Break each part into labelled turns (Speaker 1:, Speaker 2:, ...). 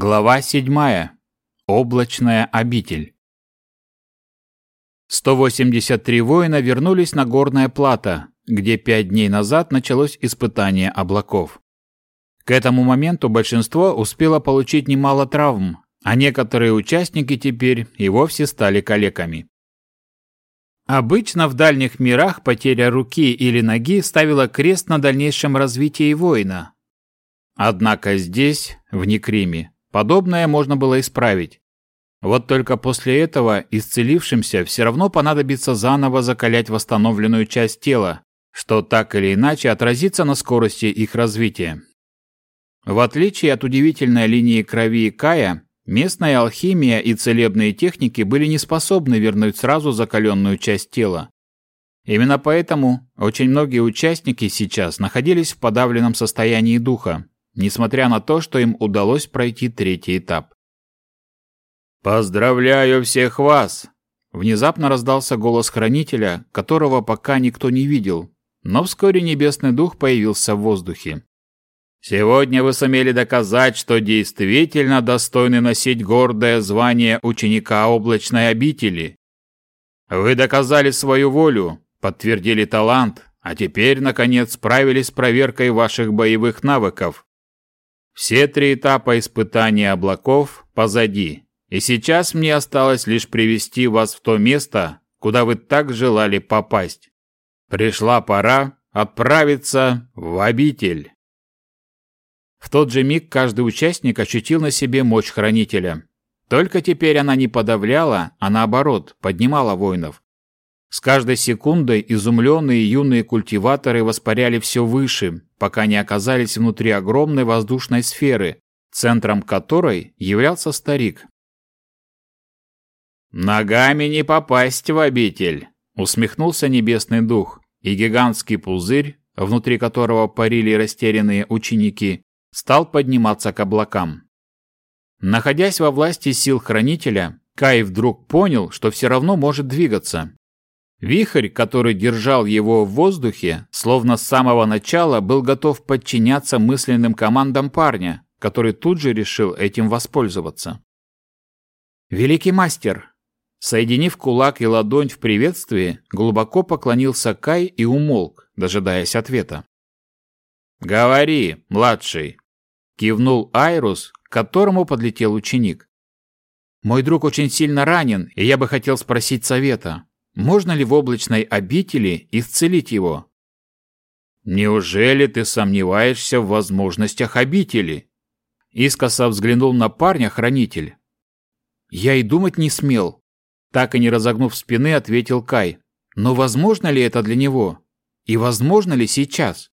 Speaker 1: Глава 7. Облачная обитель. 183 воина вернулись на горное плато, где пять дней назад началось испытание облаков. К этому моменту большинство успело получить немало травм, а некоторые участники теперь и вовсе стали калеками. Обычно в дальних мирах потеря руки или ноги ставила крест на дальнейшем развитии воина. Однако здесь, в Некриме, Подобное можно было исправить. Вот только после этого исцелившимся все равно понадобится заново закалять восстановленную часть тела, что так или иначе отразится на скорости их развития. В отличие от удивительной линии крови Кая, местная алхимия и целебные техники были не способны вернуть сразу закаленную часть тела. Именно поэтому очень многие участники сейчас находились в подавленном состоянии духа, несмотря на то, что им удалось пройти третий этап. «Поздравляю всех вас!» Внезапно раздался голос хранителя, которого пока никто не видел, но вскоре небесный дух появился в воздухе. «Сегодня вы сумели доказать, что действительно достойны носить гордое звание ученика облачной обители. Вы доказали свою волю, подтвердили талант, а теперь, наконец, справились с проверкой ваших боевых навыков. Все три этапа испытания облаков позади, и сейчас мне осталось лишь привести вас в то место, куда вы так желали попасть. Пришла пора отправиться в обитель. В тот же миг каждый участник ощутил на себе мощь хранителя. Только теперь она не подавляла, а наоборот, поднимала воинов. С каждой секундой изумленные юные культиваторы воспаряли все выше, пока не оказались внутри огромной воздушной сферы, центром которой являлся старик. «Ногами не попасть в обитель!» — усмехнулся небесный дух, и гигантский пузырь, внутри которого парили растерянные ученики, стал подниматься к облакам. Находясь во власти сил Хранителя, Кай вдруг понял, что все равно может двигаться, Вихрь, который держал его в воздухе, словно с самого начала был готов подчиняться мысленным командам парня, который тут же решил этим воспользоваться. «Великий мастер!» Соединив кулак и ладонь в приветствии, глубоко поклонился Кай и умолк, дожидаясь ответа. «Говори, младший!» – кивнул Айрус, к которому подлетел ученик. «Мой друг очень сильно ранен, и я бы хотел спросить совета. Можно ли в облачной обители исцелить его? Неужели ты сомневаешься в возможностях обители? Искоса взглянул на парня хранитель. Я и думать не смел. Так и не разогнув спины, ответил Кай. Но возможно ли это для него? И возможно ли сейчас?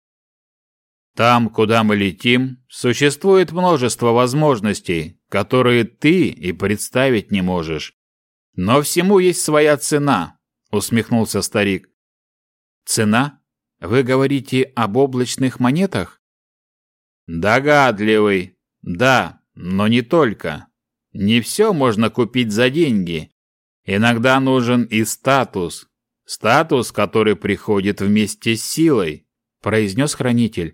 Speaker 1: Там, куда мы летим, существует множество возможностей, которые ты и представить не можешь. Но всему есть своя цена, усмехнулся старик. Цена? Вы говорите об облачных монетах? Догадливый. Да, но не только. Не все можно купить за деньги. Иногда нужен и статус. Статус, который приходит вместе с силой, произнес хранитель.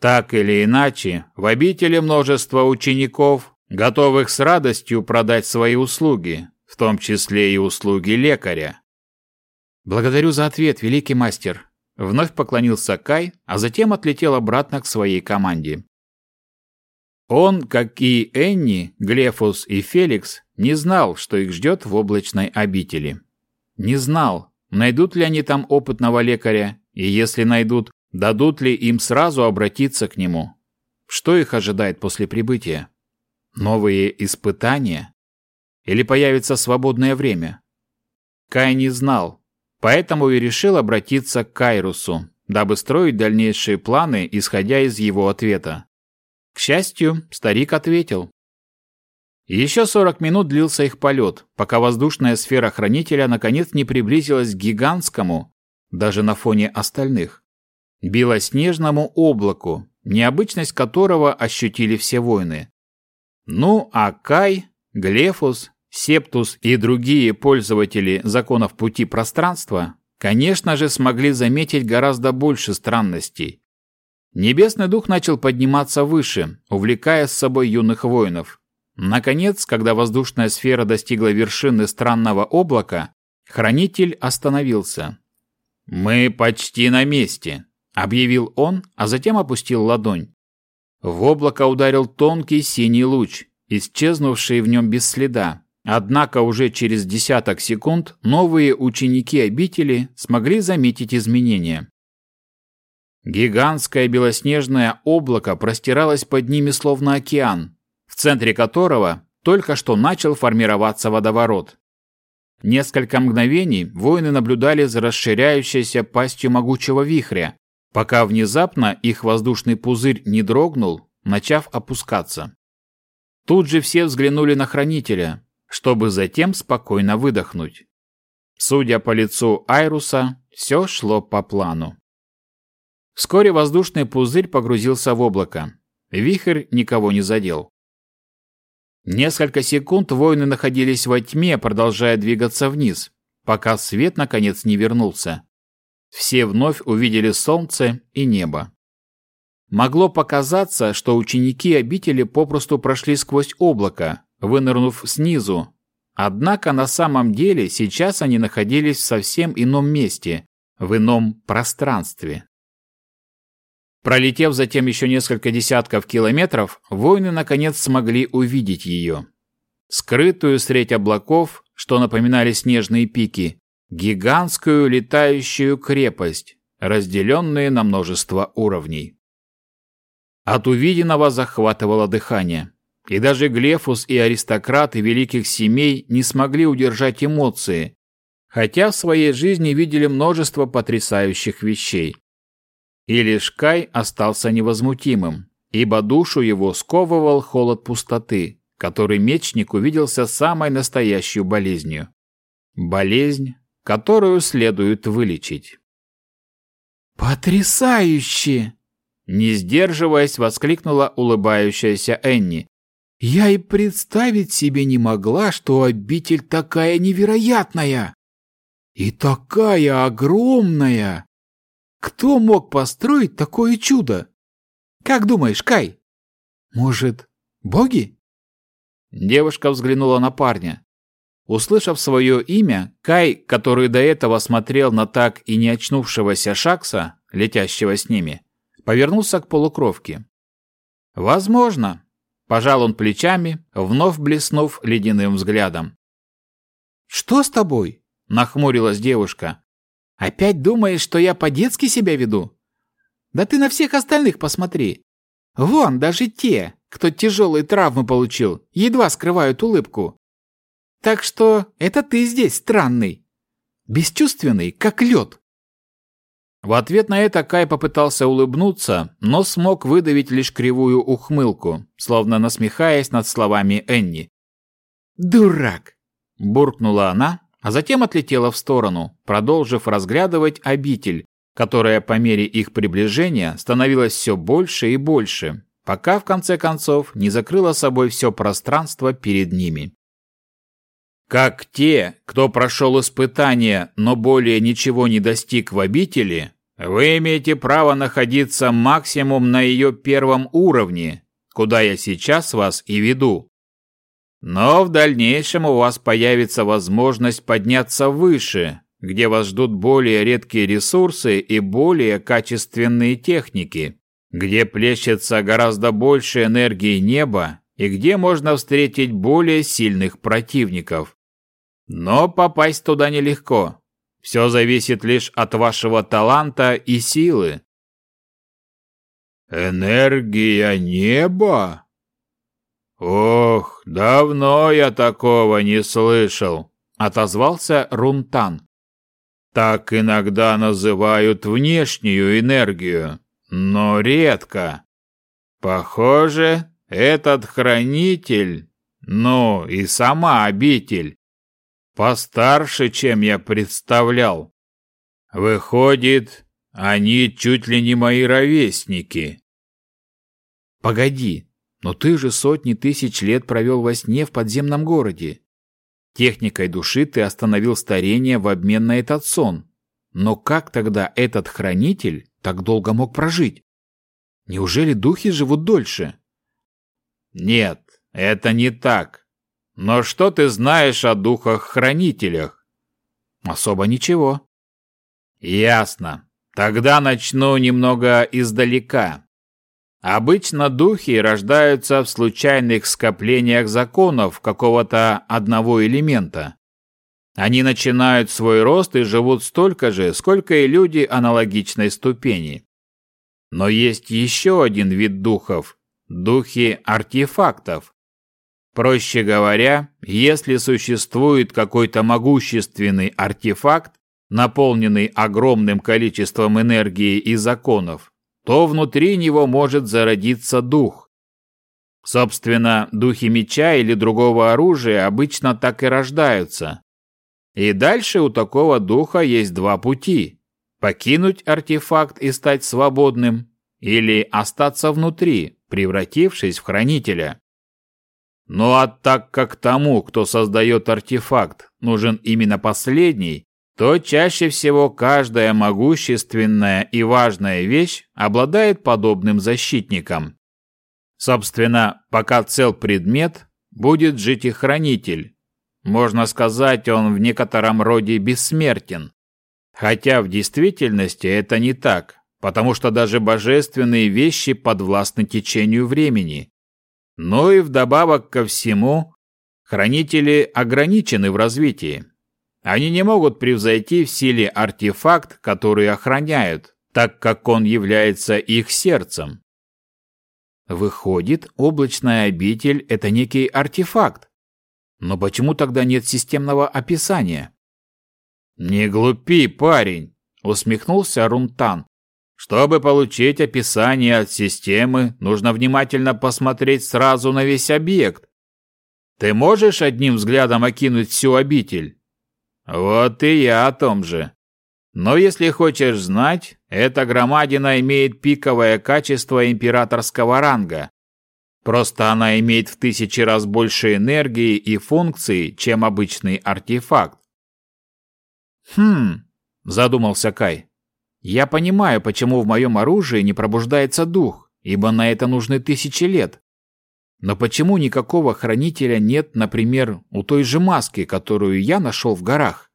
Speaker 1: Так или иначе, в обители множество учеников, готовых с радостью продать свои услуги, в том числе и услуги лекаря. «Благодарю за ответ, великий мастер!» Вновь поклонился Кай, а затем отлетел обратно к своей команде. Он, как и Энни, Глефус и Феликс, не знал, что их ждет в облачной обители. Не знал, найдут ли они там опытного лекаря, и если найдут, дадут ли им сразу обратиться к нему. Что их ожидает после прибытия? Новые испытания? Или появится свободное время? Кай не знал, Поэтому и решил обратиться к Кайрусу, дабы строить дальнейшие планы, исходя из его ответа. К счастью, старик ответил. Еще 40 минут длился их полет, пока воздушная сфера хранителя наконец не приблизилась к гигантскому, даже на фоне остальных, белоснежному облаку, необычность которого ощутили все воины. Ну, а Кай, Глефус Септус и другие пользователи законов пути пространства, конечно же, смогли заметить гораздо больше странностей. Небесный дух начал подниматься выше, увлекая с собой юных воинов. Наконец, когда воздушная сфера достигла вершины странного облака, хранитель остановился. «Мы почти на месте», — объявил он, а затем опустил ладонь. В облако ударил тонкий синий луч, исчезнувший в нем без следа. Однако уже через десяток секунд новые ученики обители смогли заметить изменения. Гигантское белоснежное облако простиралось под ними словно океан, в центре которого только что начал формироваться водоворот. Несколько мгновений воины наблюдали за расширяющейся пастью могучего вихря, пока внезапно их воздушный пузырь не дрогнул, начав опускаться. Тут же все взглянули на хранителя, чтобы затем спокойно выдохнуть. Судя по лицу Айруса, все шло по плану. Вскоре воздушный пузырь погрузился в облако. Вихрь никого не задел. Несколько секунд воины находились во тьме, продолжая двигаться вниз, пока свет наконец не вернулся. Все вновь увидели солнце и небо. Могло показаться, что ученики обители попросту прошли сквозь облако, вынырнув снизу. Однако на самом деле сейчас они находились в совсем ином месте, в ином пространстве. Пролетев затем еще несколько десятков километров, воины наконец смогли увидеть ее. Скрытую средь облаков, что напоминали снежные пики, гигантскую летающую крепость, разделенные на множество уровней. От увиденного захватывало дыхание. И даже Глефус и аристократы великих семей не смогли удержать эмоции, хотя в своей жизни видели множество потрясающих вещей. И лишь Кай остался невозмутимым, ибо душу его сковывал холод пустоты, который мечник увиделся самой настоящей болезнью. Болезнь, которую следует вылечить.
Speaker 2: «Потрясающе!» Не сдерживаясь, воскликнула улыбающаяся Энни, я и представить себе не могла, что обитель такая невероятная. И такая огромная. Кто мог построить такое чудо? Как думаешь, Кай? Может, боги?
Speaker 1: Девушка взглянула на парня. Услышав свое имя, Кай, который до этого смотрел на так и не очнувшегося Шакса, летящего с ними, повернулся к полукровке. «Возможно», Пожал он плечами, вновь блеснув ледяным взглядом.
Speaker 2: «Что с тобой?» – нахмурилась девушка. «Опять думаешь, что я по-детски себя веду? Да ты на всех остальных посмотри. Вон, даже те, кто тяжелые травмы получил, едва скрывают улыбку. Так что это ты здесь странный. Бесчувственный, как лед.
Speaker 1: В ответ на это Кай попытался улыбнуться, но смог выдавить лишь кривую ухмылку, словно насмехаясь над словами Энни.
Speaker 2: «Дурак!»
Speaker 1: – буркнула она, а затем отлетела в сторону, продолжив разглядывать обитель, которая по мере их приближения становилась все больше и больше, пока в конце концов не закрыла собой все пространство перед ними. Как те, кто прошел испытание, но более ничего не достиг в обители, вы имеете право находиться максимум на ее первом уровне, куда я сейчас вас и веду. Но в дальнейшем у вас появится возможность подняться выше, где вас ждут более редкие ресурсы и более качественные техники, где плещется гораздо больше энергии неба и где можно встретить более сильных противников. Но попасть туда нелегко. Все зависит лишь от вашего таланта и силы. Энергия неба? Ох, давно я такого не слышал, отозвался Рунтан. Так иногда называют внешнюю энергию, но редко. Похоже, этот хранитель, ну и сама обитель, Постарше, чем я представлял. Выходит, они чуть ли не мои ровесники.
Speaker 2: Погоди, но ты же сотни тысяч лет провел во сне в подземном городе. Техникой души ты остановил старение в обмен на этот сон. Но как тогда этот хранитель так долго мог прожить? Неужели духи живут дольше?
Speaker 1: Нет, это не так. Но что ты знаешь о духах-хранителях?
Speaker 2: Особо ничего.
Speaker 1: Ясно. Тогда начну немного издалека. Обычно духи рождаются в случайных скоплениях законов какого-то одного элемента. Они начинают свой рост и живут столько же, сколько и люди аналогичной ступени. Но есть еще один вид духов – духи артефактов. Проще говоря, если существует какой-то могущественный артефакт, наполненный огромным количеством энергии и законов, то внутри него может зародиться дух. Собственно, духи меча или другого оружия обычно так и рождаются. И дальше у такого духа есть два пути – покинуть артефакт и стать свободным, или остаться внутри, превратившись в хранителя. Ну а так как тому, кто создает артефакт, нужен именно последний, то чаще всего каждая могущественная и важная вещь обладает подобным защитником. Собственно, пока цел предмет, будет жить и хранитель. Можно сказать, он в некотором роде бессмертен. Хотя в действительности это не так, потому что даже божественные вещи подвластны течению времени. Но и вдобавок ко всему, хранители ограничены в развитии. Они не могут превзойти в силе артефакт, который охраняют, так как он является их сердцем.
Speaker 2: Выходит, облачная обитель – это некий артефакт. Но почему тогда нет системного описания?
Speaker 1: «Не глупи, парень!» – усмехнулся Рунтан. Чтобы получить описание от системы, нужно внимательно посмотреть сразу на весь объект. Ты можешь одним взглядом окинуть всю обитель? Вот и я о том же. Но если хочешь знать, эта громадина имеет пиковое качество императорского ранга. Просто она имеет в тысячи раз больше энергии и функций, чем обычный артефакт.
Speaker 2: Хм, задумался Кай. Я понимаю, почему в моем оружии не пробуждается дух, ибо на это нужны тысячи лет. Но почему никакого хранителя нет, например, у той же маски, которую я нашел в горах?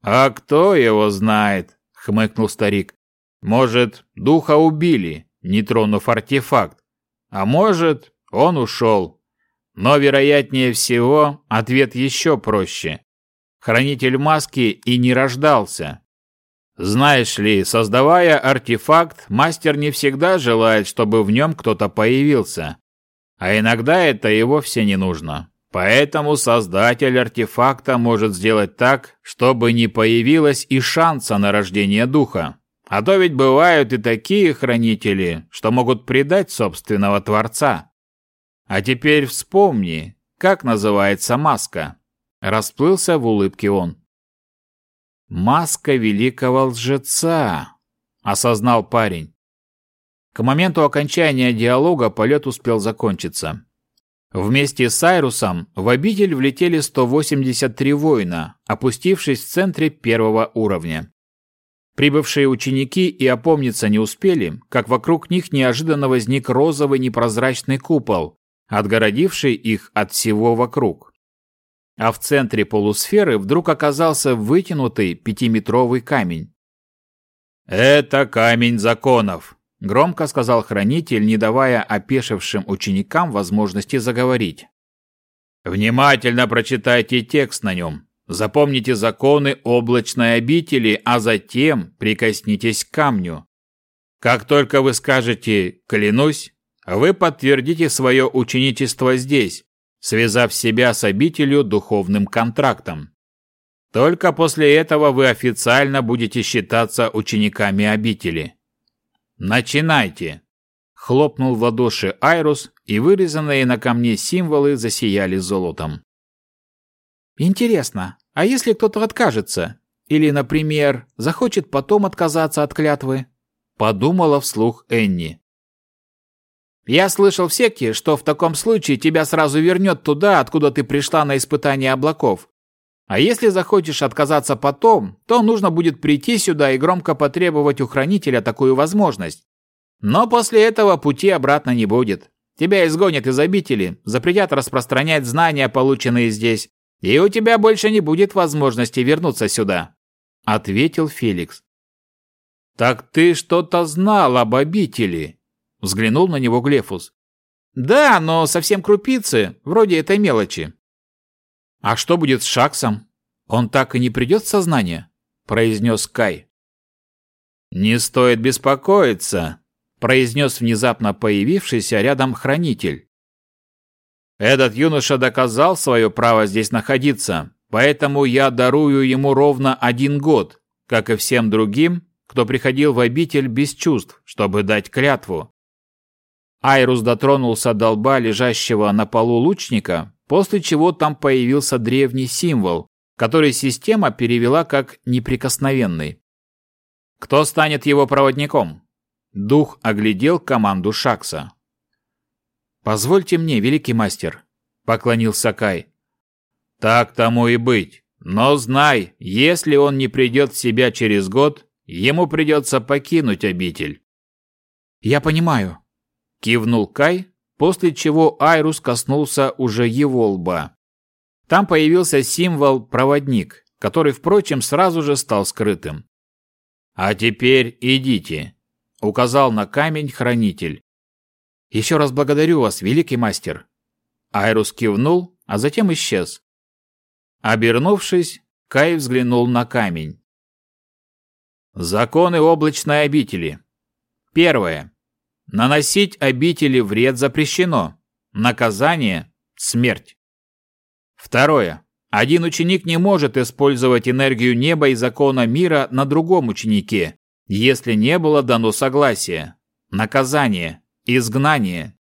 Speaker 1: «А кто его знает?» — хмыкнул старик. «Может, духа убили, не тронув артефакт. А может, он ушел. Но, вероятнее всего, ответ еще проще. Хранитель маски и не рождался. Знаешь ли, создавая артефакт, мастер не всегда желает, чтобы в нем кто-то появился. А иногда это и вовсе не нужно. Поэтому создатель артефакта может сделать так, чтобы не появилось и шанса на рождение духа. А то ведь бывают и такие хранители, что могут предать собственного Творца. А теперь вспомни, как называется маска. Расплылся в улыбке он.
Speaker 2: Маска великого лжеца, осознал парень. К моменту окончания диалога полет успел закончиться. Вместе с Сайрусом в обитель влетели 183 воина, опустившись в центре первого уровня. Прибывшие ученики и опомниться не успели, как вокруг них неожиданно возник розовый непрозрачный купол, отгородивший их от всего вокруг. А в центре полусферы вдруг оказался вытянутый пятиметровый камень.
Speaker 1: «Это камень законов», Громко сказал хранитель, не давая опешившим ученикам возможности заговорить. Внимательно прочитайте текст на нем. Запомните законы облачной обители, а затем прикоснитесь к камню. Как только вы скажете «клянусь», вы подтвердите свое ученичество здесь, связав себя с обителью духовным контрактом. Только после этого вы официально будете считаться учениками обители. «Начинайте!» Хлопнул в ладоши Айрус, и вырезанные на камне символы засияли золотом.
Speaker 2: «Интересно, а если кто-то откажется? Или, например, захочет потом отказаться от клятвы?» Подумала вслух Энни. «Я слышал в секте, что в таком случае тебя сразу вернет туда, откуда ты пришла на испытание облаков. А если захочешь отказаться потом, то нужно будет прийти сюда и громко потребовать у хранителя такую возможность. Но после этого пути обратно не будет. Тебя изгонят из обители, запретят распространять знания, полученные здесь, и у тебя больше не будет возможности вернуться сюда», — ответил Феликс.
Speaker 1: «Так ты что-то знал об обители?» — взглянул на него Глефус.
Speaker 2: «Да, но совсем крупицы, вроде этой мелочи».
Speaker 1: «А что будет с Шаксом? Он так и не придет в сознание?» — произнес Кай. «Не стоит беспокоиться», — произнес внезапно появившийся рядом хранитель. «Этот юноша доказал свое право здесь находиться, поэтому я дарую ему ровно один год, как и всем другим, кто приходил в обитель без чувств, чтобы дать клятву. Айрус дотронулся до лба лежащего на полу лучника, после чего там появился древний символ, который система перевела как «неприкосновенный». «Кто станет его проводником?» Дух оглядел команду Шакса. «Позвольте мне, великий мастер», — поклонился Кай. «Так тому и быть. Но знай, если он не придет в себя через год, Ему придется покинуть обитель.
Speaker 2: Я понимаю.
Speaker 1: Кивнул Кай, после чего Айрус коснулся уже его лба. Там появился символ «проводник», который, впрочем, сразу же стал скрытым. «А теперь идите», — указал на камень хранитель.
Speaker 2: «Еще раз благодарю вас, великий мастер».
Speaker 1: Айрус кивнул, а затем исчез. Обернувшись, Кай взглянул на камень. Законы облачной обители. Первое. Наносить обители вред запрещено. Наказание – смерть. Второе. Один ученик не может использовать энергию неба и закона мира на другом ученике, если не было дано согласия. Наказание – изгнание.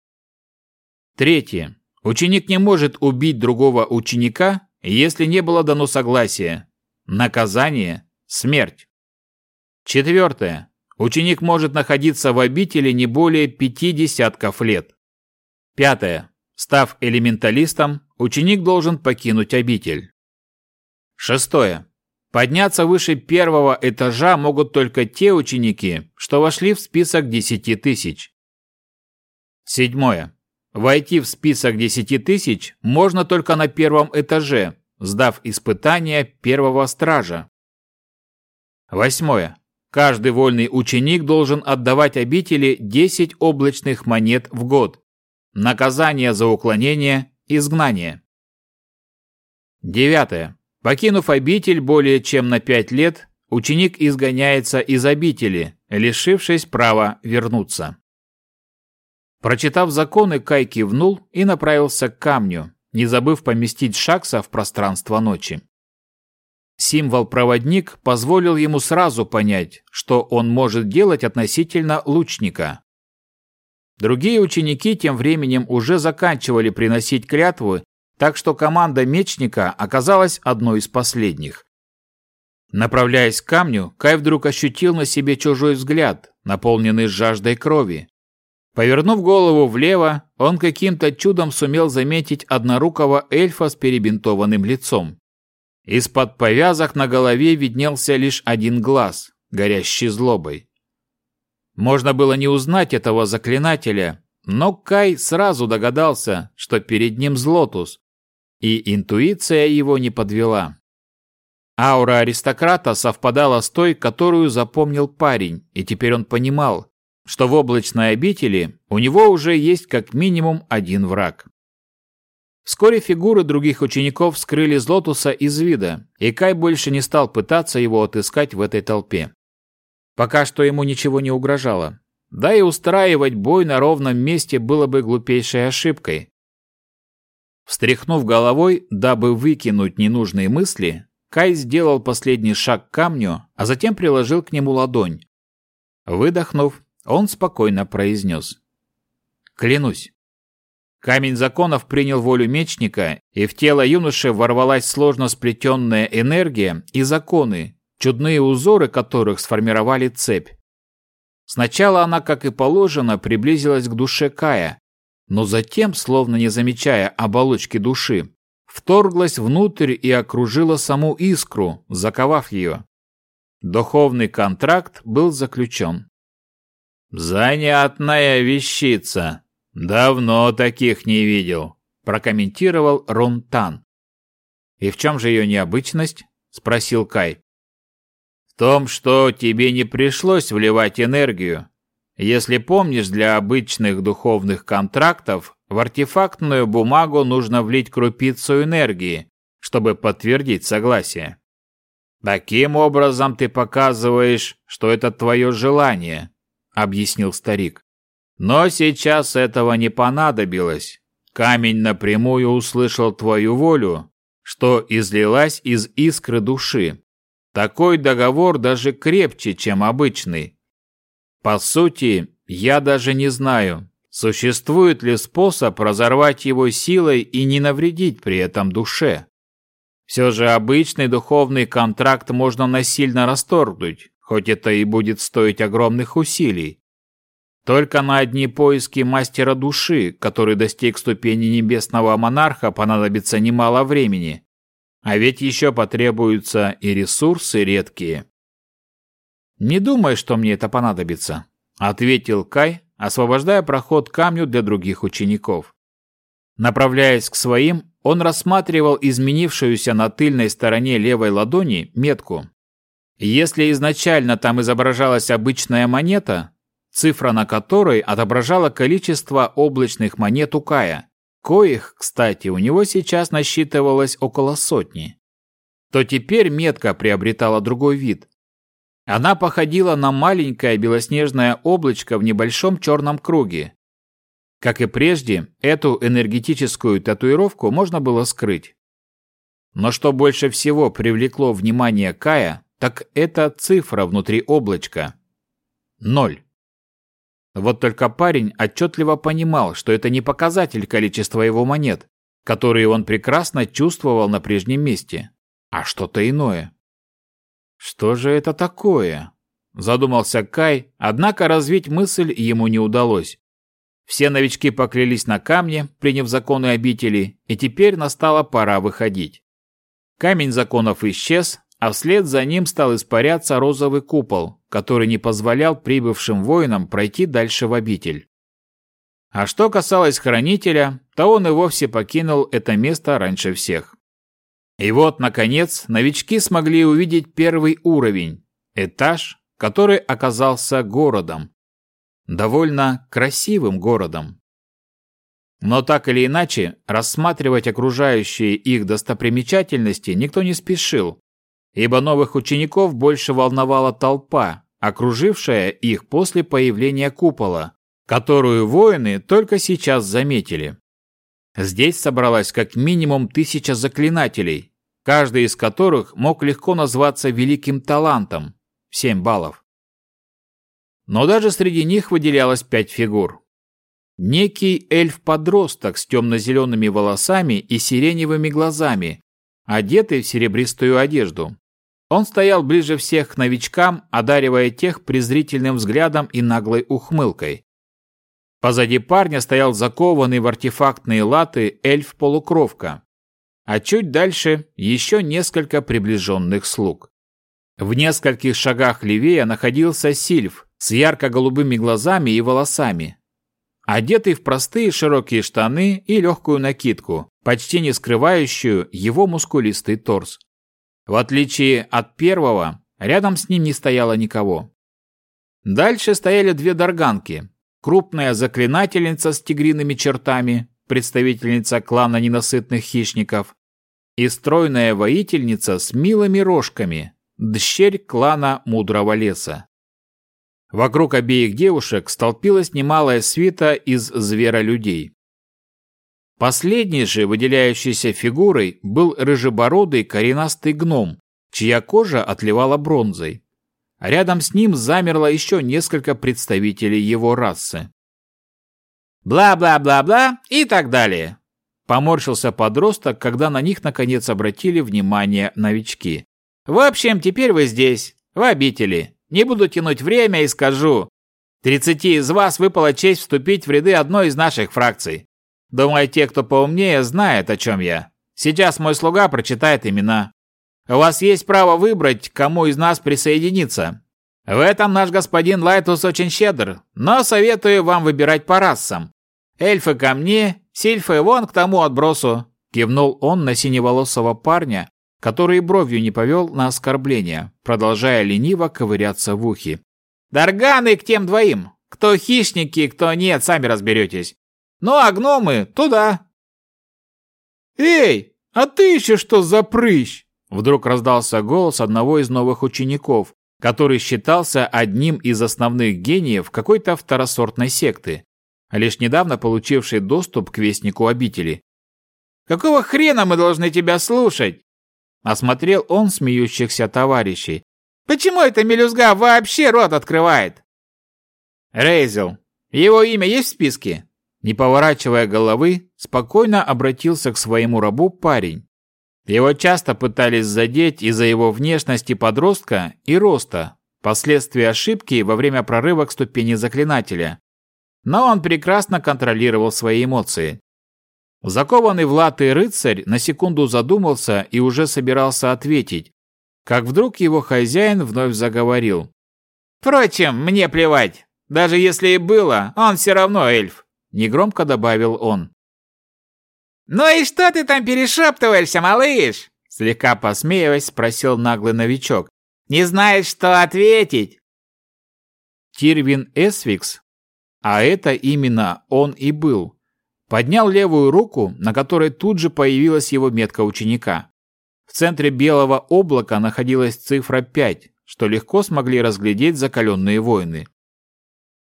Speaker 1: Третье. Ученик не может убить другого ученика, если не было дано согласия. Наказание – смерть. Четвертое. Ученик может находиться в обители не более пяти десятков лет. Пятое. Став элементалистом, ученик должен покинуть обитель. Шестое. Подняться выше первого этажа могут только те ученики, что вошли в список десяти тысяч. Седьмое. Войти в список десяти тысяч можно только на первом этаже, сдав испытание первого стража. Восьмое. Каждый вольный ученик должен отдавать обители 10 облачных монет в год. Наказание за уклонение – изгнание. Девятое. Покинув обитель более чем на 5 лет, ученик изгоняется из обители, лишившись права вернуться. Прочитав законы, Кай кивнул и направился к камню, не забыв поместить Шакса в пространство ночи. Символ-проводник позволил ему сразу понять, что он может делать относительно лучника. Другие ученики тем временем уже заканчивали приносить клятву, так что команда мечника оказалась одной из последних. Направляясь к камню, Кай вдруг ощутил на себе чужой взгляд, наполненный жаждой крови. Повернув голову влево, он каким-то чудом сумел заметить однорукого эльфа с перебинтованным лицом. Из-под повязок на голове виднелся лишь один глаз, горящий злобой. Можно было не узнать этого заклинателя, но Кай сразу догадался, что перед ним Злотус, и интуиция его не подвела. Аура аристократа совпадала с той, которую запомнил парень, и теперь он понимал, что в облачной обители у него уже есть как минимум один враг. Вскоре фигуры других учеников скрыли Злотуса из вида, и Кай больше не стал пытаться его отыскать в этой толпе. Пока что ему ничего не угрожало. Да и устраивать бой на ровном месте было бы глупейшей ошибкой. Встряхнув головой, дабы выкинуть ненужные мысли, Кай сделал последний шаг к камню, а затем приложил к нему ладонь. Выдохнув, он спокойно произнес. «Клянусь, Камень законов принял волю мечника, и в тело юноши ворвалась сложно сплетенная энергия и законы, чудные узоры которых сформировали цепь. Сначала она, как и положено, приблизилась к душе Кая, но затем, словно не замечая оболочки души, вторглась внутрь и окружила саму искру, заковав ее. Духовный контракт был заключен. «Занятная вещица», Давно таких не видел, прокомментировал Рун Тан.
Speaker 2: И в чем же ее необычность? спросил Кай.
Speaker 1: В том, что тебе не пришлось вливать энергию. Если помнишь, для обычных духовных контрактов в артефактную бумагу нужно влить крупицу энергии, чтобы подтвердить согласие. Таким образом ты показываешь, что это твое желание, объяснил старик. Но сейчас этого не понадобилось. Камень напрямую услышал твою волю, что излилась из искры души. Такой договор даже крепче, чем обычный. По сути, я даже не знаю, существует ли способ разорвать его силой и не навредить при этом душе. Все же обычный духовный контракт можно насильно расторгнуть, хоть это и будет стоить огромных усилий. Только на одни поиски мастера души, который достиг ступени небесного монарха, понадобится немало времени. А ведь еще потребуются и ресурсы редкие.
Speaker 2: «Не думай, что мне это понадобится», — ответил Кай, освобождая проход камню для других учеников. Направляясь к своим, он рассматривал изменившуюся на тыльной стороне левой ладони метку. Если изначально там изображалась обычная монета, цифра на которой отображала количество облачных монет у Кая, коих, кстати, у него сейчас насчитывалось около сотни, то теперь метка приобретала другой вид. Она походила на маленькое белоснежное облачко в небольшом черном круге. Как и прежде, эту энергетическую татуировку можно было скрыть. Но что больше всего привлекло внимание Кая, так это цифра внутри облачка. Ноль. Вот только парень отчетливо понимал, что это не показатель количества его монет, которые он прекрасно чувствовал на прежнем месте, а что-то иное. Что же это такое? Задумался Кай, однако развить мысль ему не удалось. Все новички поклялись на камне, приняв законы обители, и теперь настала пора выходить. Камень законов исчез, а вслед за ним стал испаряться розовый купол, который не позволял прибывшим воинам пройти дальше в обитель. А что касалось хранителя, то он и вовсе покинул это место раньше всех. И вот, наконец, новички смогли увидеть первый уровень, этаж, который оказался городом. Довольно красивым городом. Но так или иначе, рассматривать окружающие их достопримечательности никто не спешил, ибо новых учеников больше волновала толпа, окружившая их после появления купола, которую воины только сейчас заметили. Здесь собралась как минимум тысяча заклинателей, каждый из которых мог легко назваться великим талантом – 7 баллов. Но даже среди них выделялось пять фигур. Некий эльф-подросток с темно-зелеными волосами и сиреневыми глазами, одетый в серебристую одежду. Он стоял ближе всех к новичкам, одаривая тех презрительным взглядом и наглой ухмылкой. Позади парня стоял закованный в артефактные латы эльф-полукровка, а чуть дальше еще несколько приближенных слуг. В нескольких шагах левее находился Сильф с ярко-голубыми глазами и волосами, одетый в простые широкие штаны и легкую накидку, почти не скрывающую его мускулистый торс. В отличие от первого, рядом с ним не стояло никого. Дальше стояли две дарганки. Крупная заклинательница с тигриными чертами, представительница клана ненасытных хищников, и стройная воительница с милыми рожками, дщерь клана мудрого леса. Вокруг обеих девушек столпилась немалая свита из зверолюдей. Последней же выделяющейся фигурой был рыжебородый коренастый гном, чья кожа отливала бронзой. Рядом с ним замерло еще несколько представителей его расы. Бла-бла-бла-бла и так далее. Поморщился подросток, когда на них наконец обратили внимание новички. В общем, теперь вы здесь, в обители. Не буду тянуть время и скажу. Тридцати из вас выпала честь вступить в ряды одной из наших фракций. Думаю, те, кто поумнее, знают, о чем я. Сейчас мой слуга прочитает имена. У вас есть право выбрать, кому из нас присоединиться. В этом наш господин Лайтус очень щедр, но советую вам выбирать по расам. Эльфы ко мне, сильфы вон к тому отбросу!» Кивнул он на синеволосого парня, который бровью не повел на оскорбление, продолжая лениво ковыряться в ухе. «Дарганы к тем двоим! Кто хищники, кто нет, сами разберетесь. Ну а гномы туда!» «Эй, а ты еще что за прыщ?» Вдруг раздался голос одного из новых учеников, который считался одним из основных гениев какой-то второсортной секты, лишь недавно получивший доступ к вестнику обители. «Какого хрена мы должны тебя слушать?» Осмотрел он смеющихся товарищей. «Почему эта мелюзга вообще рот открывает?» «Рейзел. Его имя есть в списке?» Не поворачивая головы, спокойно обратился к своему рабу парень. Его часто пытались задеть из-за его внешности подростка и роста, последствия ошибки во время прорыва к ступени заклинателя. Но он прекрасно контролировал свои эмоции. Закованный в латы рыцарь на секунду задумался и уже собирался ответить, как вдруг его хозяин вновь заговорил. «Впрочем, мне плевать. Даже если и было, он все равно эльф», — негромко добавил он. «Ну и что ты там перешептываешься, малыш?» Слегка посмеиваясь, спросил наглый новичок. «Не знаешь, что ответить?»
Speaker 1: Тирвин Эсвикс, а это именно он и был, поднял левую руку, на которой тут же появилась его метка ученика. В центре белого облака находилась цифра 5, что легко смогли разглядеть закаленные воины.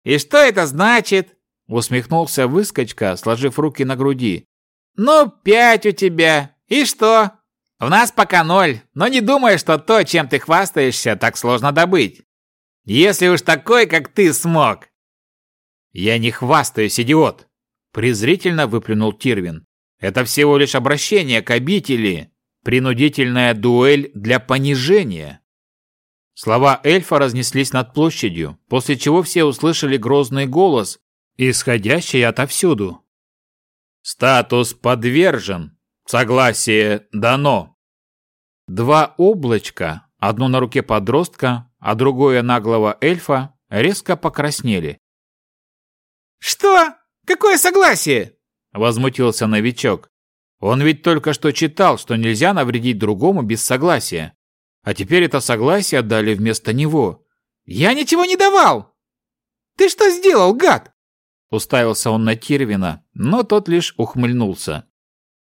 Speaker 2: «И что это значит?» усмехнулся выскочка, сложив руки на груди. «Ну, пять у тебя. И что? У нас пока ноль, но не думай, что то, чем ты хвастаешься, так сложно добыть. Если уж такой, как ты, смог».
Speaker 1: «Я не хвастаюсь, идиот!» Презрительно выплюнул Тирвин. «Это всего лишь обращение к обители, принудительная дуэль для понижения». Слова эльфа разнеслись над площадью, после чего все услышали грозный голос, исходящий отовсюду. Статус подвержен. Согласие дано. Два облачка, одно на руке подростка, а другое наглого эльфа, резко покраснели.
Speaker 2: «Что? Какое согласие?»
Speaker 1: – возмутился новичок. Он ведь только что читал, что нельзя навредить другому без согласия. А теперь это согласие дали вместо него.
Speaker 2: «Я ничего не давал!» «Ты что сделал, гад?»
Speaker 1: Уставился он на Кирвина, но тот лишь ухмыльнулся.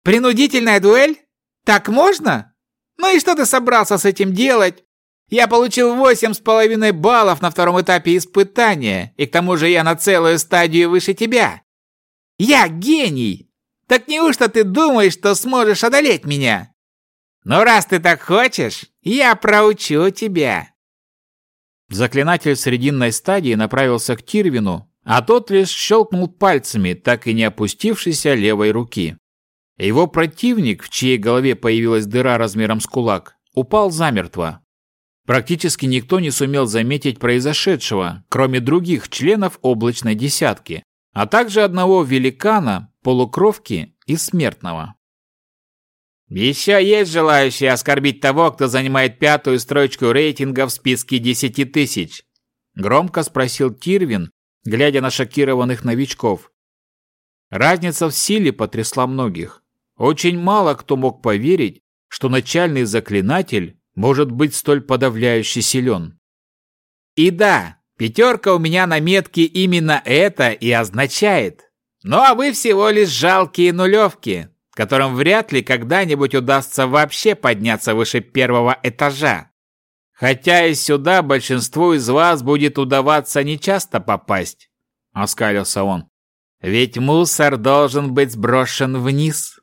Speaker 2: «Принудительная дуэль? Так можно? Ну и что ты собрался с этим делать? Я получил восемь с половиной баллов на втором этапе испытания, и к тому же я на целую стадию выше тебя. Я гений! Так неужто ты думаешь, что сможешь одолеть меня? Ну раз ты так хочешь, я проучу тебя!»
Speaker 1: Заклинатель срединной стадии направился к Тирвину, а тот лишь щелкнул пальцами, так и не опустившейся левой руки. Его противник, в чьей голове появилась дыра размером с кулак, упал замертво. Практически никто не сумел заметить произошедшего, кроме других членов облачной десятки, а также одного великана, полукровки и смертного.
Speaker 2: «Еще есть желающие оскорбить того, кто занимает пятую строчку рейтинга в списке десяти тысяч?»
Speaker 1: Громко спросил Тирвин, глядя на шокированных новичков. Разница в силе потрясла многих. Очень мало кто мог поверить, что начальный заклинатель может быть столь подавляюще силен.
Speaker 2: И да, пятерка у меня на метке именно это и означает. Ну а вы всего лишь жалкие нулевки, которым вряд ли когда-нибудь удастся вообще подняться выше первого этажа. Хотя и сюда большинству из вас будет удаваться нечасто попасть, оскалился он. Ведь мусор должен быть сброшен вниз.